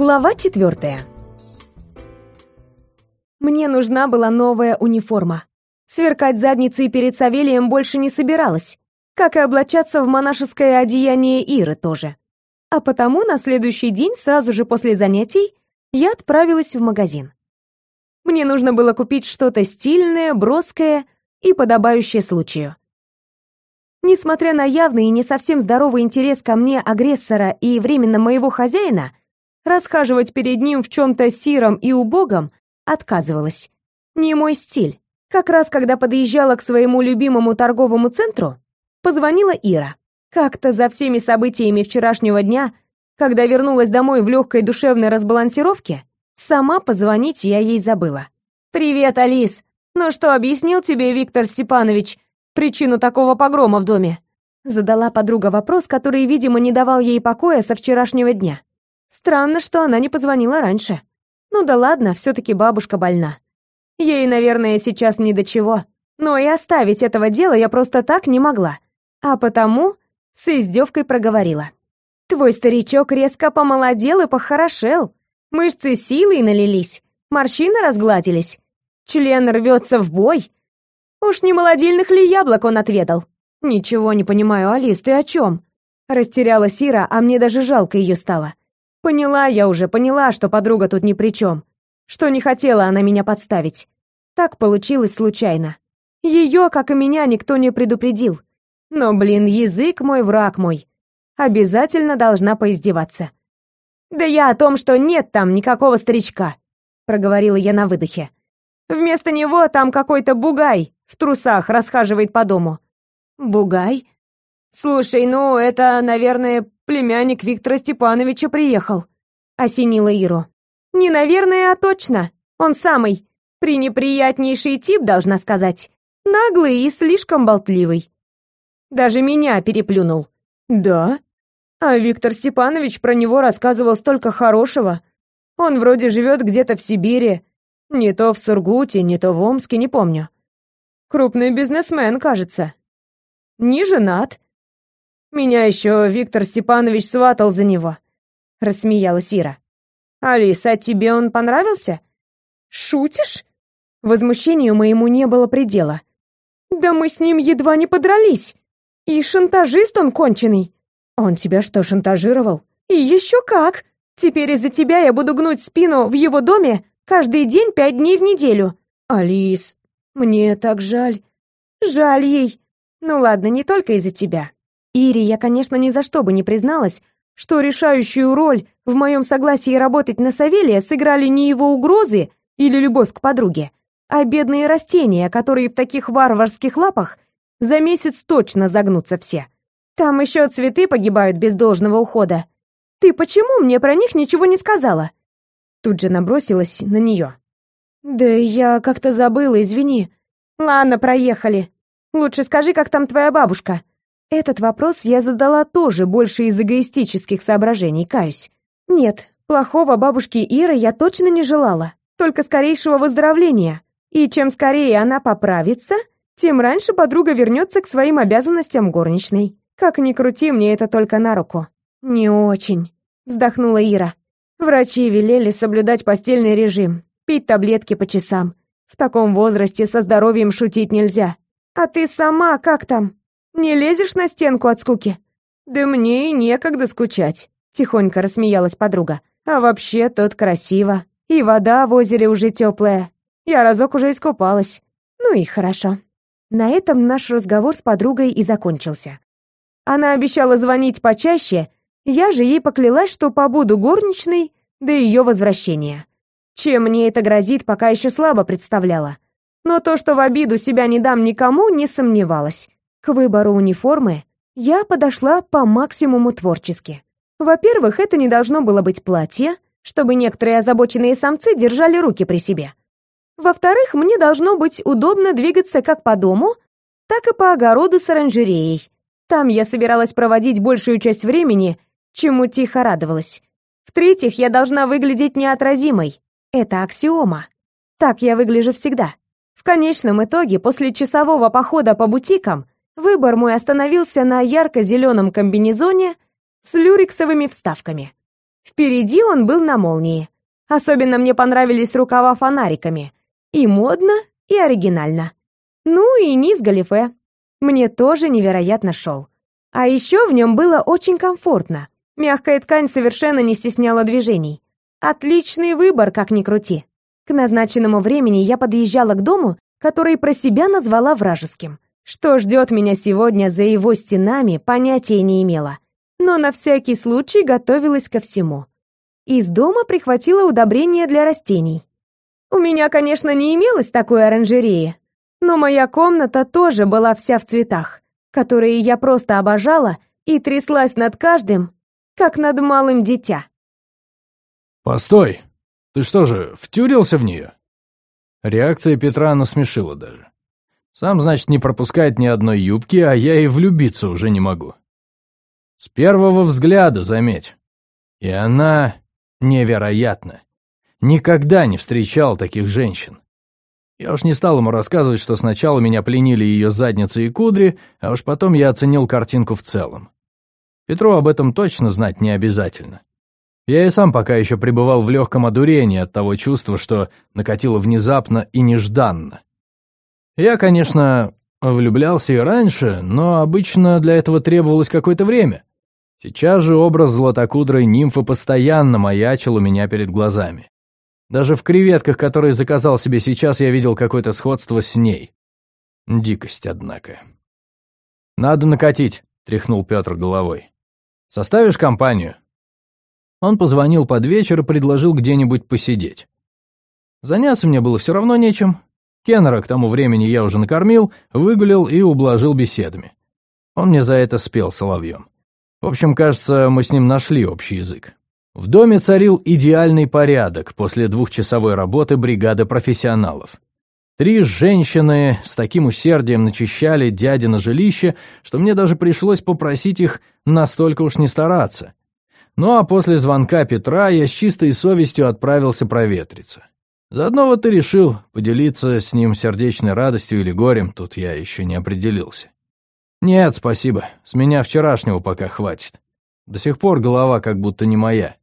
Глава четвертая. Мне нужна была новая униформа. Сверкать задницей перед Савелием больше не собиралась, как и облачаться в монашеское одеяние Иры тоже. А потому на следующий день, сразу же после занятий, я отправилась в магазин. Мне нужно было купить что-то стильное, броское и подобающее случаю. Несмотря на явный и не совсем здоровый интерес ко мне агрессора и временно моего хозяина, Расхаживать перед ним в чем-то сиром и убогом отказывалась. Не мой стиль. Как раз когда подъезжала к своему любимому торговому центру, позвонила Ира. Как-то за всеми событиями вчерашнего дня, когда вернулась домой в легкой душевной разбалансировке, сама позвонить я ей забыла. «Привет, Алис! Ну что, объяснил тебе Виктор Степанович причину такого погрома в доме?» Задала подруга вопрос, который, видимо, не давал ей покоя со вчерашнего дня. Странно, что она не позвонила раньше. Ну да ладно, все-таки бабушка больна. Ей, наверное, сейчас ни до чего. Но и оставить этого дела я просто так не могла. А потому с издевкой проговорила. Твой старичок резко помолодел и похорошел. Мышцы силой налились, морщины разгладились. Член рвется в бой. Уж не молодильных ли яблок он отведал? Ничего не понимаю, Алис, ты о чем? Растерялась Ира, а мне даже жалко ее стало. Поняла я уже, поняла, что подруга тут ни при чем. Что не хотела она меня подставить. Так получилось случайно. Ее, как и меня, никто не предупредил. Но, блин, язык мой, враг мой. Обязательно должна поиздеваться. «Да я о том, что нет там никакого старичка», — проговорила я на выдохе. «Вместо него там какой-то бугай в трусах расхаживает по дому». «Бугай?» «Слушай, ну, это, наверное, племянник Виктора Степановича приехал», — осенила Иру. «Не наверное, а точно. Он самый. Пренеприятнейший тип, должна сказать. Наглый и слишком болтливый. Даже меня переплюнул». «Да?» А Виктор Степанович про него рассказывал столько хорошего. Он вроде живет где-то в Сибири, не то в Сургуте, не то в Омске, не помню. Крупный бизнесмен, кажется. Не женат, меня еще Виктор Степанович сватал за него», — рассмеялась Ира. «Алиса, тебе он понравился?» «Шутишь?» Возмущению моему не было предела. «Да мы с ним едва не подрались. И шантажист он конченый». «Он тебя что, шантажировал?» «И еще как! Теперь из-за тебя я буду гнуть спину в его доме каждый день пять дней в неделю». «Алис, мне так жаль». «Жаль ей. Ну ладно, не только из-за тебя. Ире я, конечно, ни за что бы не призналась, что решающую роль в моем согласии работать на Савелия сыграли не его угрозы или любовь к подруге, а бедные растения, которые в таких варварских лапах за месяц точно загнутся все. Там еще цветы погибают без должного ухода. Ты почему мне про них ничего не сказала? Тут же набросилась на нее. Да я как-то забыла, извини. Ладно, проехали. Лучше скажи, как там твоя бабушка. Этот вопрос я задала тоже больше из эгоистических соображений, каюсь. Нет, плохого бабушки Иры я точно не желала, только скорейшего выздоровления. И чем скорее она поправится, тем раньше подруга вернется к своим обязанностям горничной. Как ни крути, мне это только на руку. Не очень, вздохнула Ира. Врачи велели соблюдать постельный режим, пить таблетки по часам. В таком возрасте со здоровьем шутить нельзя. А ты сама как там? Не лезешь на стенку от скуки?» «Да мне и некогда скучать», — тихонько рассмеялась подруга. «А вообще тут красиво. И вода в озере уже теплая. Я разок уже искупалась. Ну и хорошо». На этом наш разговор с подругой и закончился. Она обещала звонить почаще, я же ей поклялась, что побуду горничной до ее возвращения. Чем мне это грозит, пока еще слабо представляла. Но то, что в обиду себя не дам никому, не сомневалась. К выбору униформы я подошла по максимуму творчески. Во-первых, это не должно было быть платье, чтобы некоторые озабоченные самцы держали руки при себе. Во-вторых, мне должно быть удобно двигаться как по дому, так и по огороду с оранжереей. Там я собиралась проводить большую часть времени, чему тихо радовалась. В-третьих, я должна выглядеть неотразимой. Это аксиома. Так я выгляжу всегда. В конечном итоге, после часового похода по бутикам, Выбор мой остановился на ярко-зеленом комбинезоне с люрексовыми вставками. Впереди он был на молнии. Особенно мне понравились рукава фонариками. И модно, и оригинально. Ну и низ галифе. Мне тоже невероятно шел. А еще в нем было очень комфортно. Мягкая ткань совершенно не стесняла движений. Отличный выбор, как ни крути. К назначенному времени я подъезжала к дому, который про себя назвала вражеским. Что ждет меня сегодня за его стенами, понятия не имела. Но на всякий случай готовилась ко всему. Из дома прихватила удобрения для растений. У меня, конечно, не имелось такой оранжереи, но моя комната тоже была вся в цветах, которые я просто обожала и тряслась над каждым, как над малым дитя. «Постой! Ты что же, втюрился в нее?» Реакция Петра насмешила даже. Сам, значит, не пропускает ни одной юбки, а я и влюбиться уже не могу. С первого взгляда, заметь. И она Невероятно. Никогда не встречал таких женщин. Я уж не стал ему рассказывать, что сначала меня пленили ее задница и кудри, а уж потом я оценил картинку в целом. Петру об этом точно знать не обязательно. Я и сам пока еще пребывал в легком одурении от того чувства, что накатило внезапно и нежданно. Я, конечно, влюблялся и раньше, но обычно для этого требовалось какое-то время. Сейчас же образ златокудрой нимфы постоянно маячил у меня перед глазами. Даже в креветках, которые заказал себе сейчас, я видел какое-то сходство с ней. Дикость, однако. «Надо накатить», — тряхнул Петр головой. «Составишь компанию?» Он позвонил под вечер и предложил где-нибудь посидеть. Заняться мне было все равно нечем. Кеннера к тому времени я уже накормил, выгулил и ублажил беседами. Он мне за это спел соловьем. В общем, кажется, мы с ним нашли общий язык. В доме царил идеальный порядок после двухчасовой работы бригады профессионалов. Три женщины с таким усердием начищали дядино жилище, что мне даже пришлось попросить их настолько уж не стараться. Ну а после звонка Петра я с чистой совестью отправился проветриться. Заодно вот и решил поделиться с ним сердечной радостью или горем, тут я еще не определился. «Нет, спасибо. С меня вчерашнего пока хватит. До сих пор голова как будто не моя.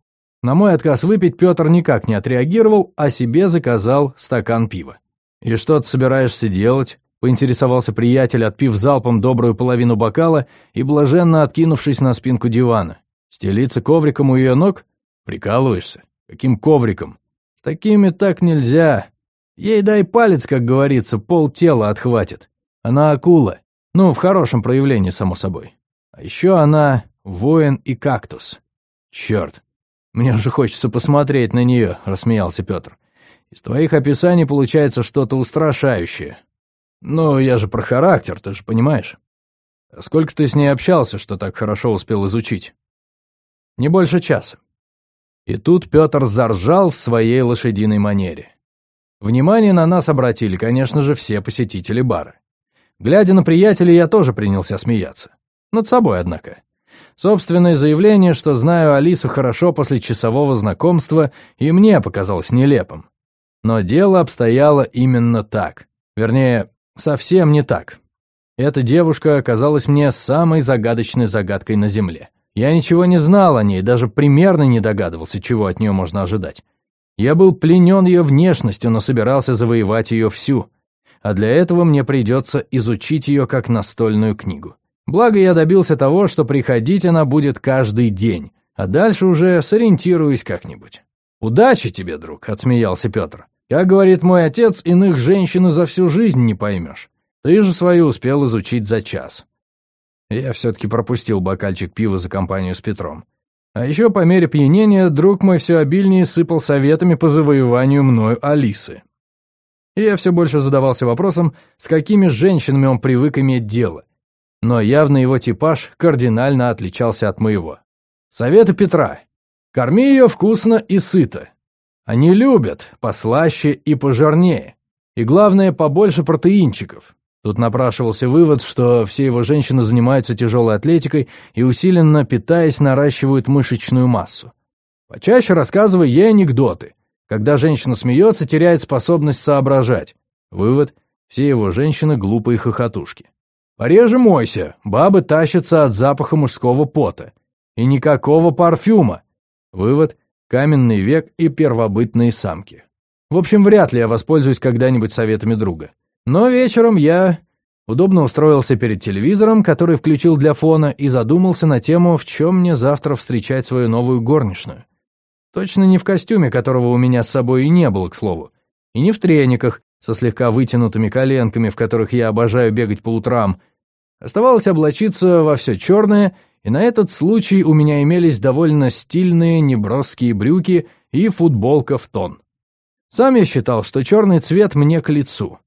На мой отказ выпить Петр никак не отреагировал, а себе заказал стакан пива. «И что ты собираешься делать?» — поинтересовался приятель, отпив залпом добрую половину бокала и блаженно откинувшись на спинку дивана. «Стелиться ковриком у ее ног? Прикалываешься? Каким ковриком? Такими так нельзя. Ей дай палец, как говорится, пол тела отхватит. Она акула. Ну, в хорошем проявлении, само собой. А еще она воин и кактус. Черт, мне уже хочется посмотреть на нее, рассмеялся Петр. Из твоих описаний получается что-то устрашающее. Ну, я же про характер, ты же понимаешь. А сколько ты с ней общался, что так хорошо успел изучить? Не больше часа. И тут Петр заржал в своей лошадиной манере. Внимание на нас обратили, конечно же, все посетители бара. Глядя на приятеля, я тоже принялся смеяться. Над собой, однако. Собственное заявление, что знаю Алису хорошо после часового знакомства, и мне показалось нелепым. Но дело обстояло именно так. Вернее, совсем не так. Эта девушка оказалась мне самой загадочной загадкой на Земле. Я ничего не знал о ней, даже примерно не догадывался, чего от нее можно ожидать. Я был пленен ее внешностью, но собирался завоевать ее всю а для этого мне придется изучить ее как настольную книгу. Благо я добился того, что приходить она будет каждый день, а дальше уже сориентируюсь как-нибудь. «Удачи тебе, друг», — отсмеялся Петр. «Как говорит мой отец, иных женщин за всю жизнь не поймешь. Ты же свою успел изучить за час». Я все-таки пропустил бокальчик пива за компанию с Петром. А еще по мере пьянения друг мой все обильнее сыпал советами по завоеванию мною Алисы. И я все больше задавался вопросом, с какими женщинами он привык иметь дело. Но явно его типаж кардинально отличался от моего. Советы Петра. Корми ее вкусно и сыто. Они любят послаще и пожирнее. И главное, побольше протеинчиков. Тут напрашивался вывод, что все его женщины занимаются тяжелой атлетикой и усиленно питаясь наращивают мышечную массу. Почаще рассказывай ей анекдоты, когда женщина смеется, теряет способность соображать. Вывод – все его женщины глупые хохотушки. Пореже мойся, бабы тащатся от запаха мужского пота. И никакого парфюма. Вывод – каменный век и первобытные самки. В общем, вряд ли я воспользуюсь когда-нибудь советами друга. Но вечером я удобно устроился перед телевизором, который включил для фона, и задумался на тему, в чем мне завтра встречать свою новую горничную. Точно не в костюме, которого у меня с собой и не было, к слову. И не в трениках, со слегка вытянутыми коленками, в которых я обожаю бегать по утрам. Оставалось облачиться во все черное, и на этот случай у меня имелись довольно стильные неброские брюки и футболка в тон. Сам я считал, что черный цвет мне к лицу.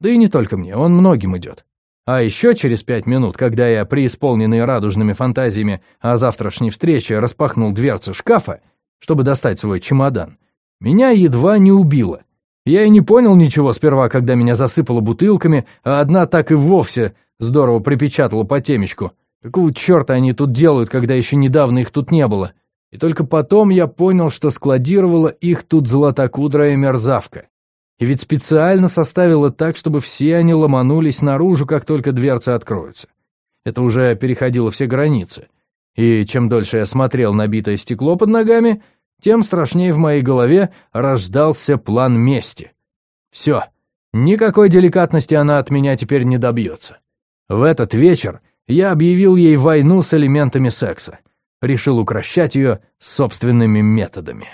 Да и не только мне, он многим идет. А еще через пять минут, когда я, преисполненный радужными фантазиями о завтрашней встрече, распахнул дверцу шкафа, чтобы достать свой чемодан, меня едва не убило. Я и не понял ничего сперва, когда меня засыпало бутылками, а одна так и вовсе здорово припечатала по темечку. Какого черта они тут делают, когда еще недавно их тут не было? И только потом я понял, что складировала их тут золотокудрая мерзавка и ведь специально составила так, чтобы все они ломанулись наружу, как только дверцы откроются. Это уже переходило все границы. И чем дольше я смотрел на битое стекло под ногами, тем страшнее в моей голове рождался план мести. Все, никакой деликатности она от меня теперь не добьется. В этот вечер я объявил ей войну с элементами секса. Решил укращать ее собственными методами.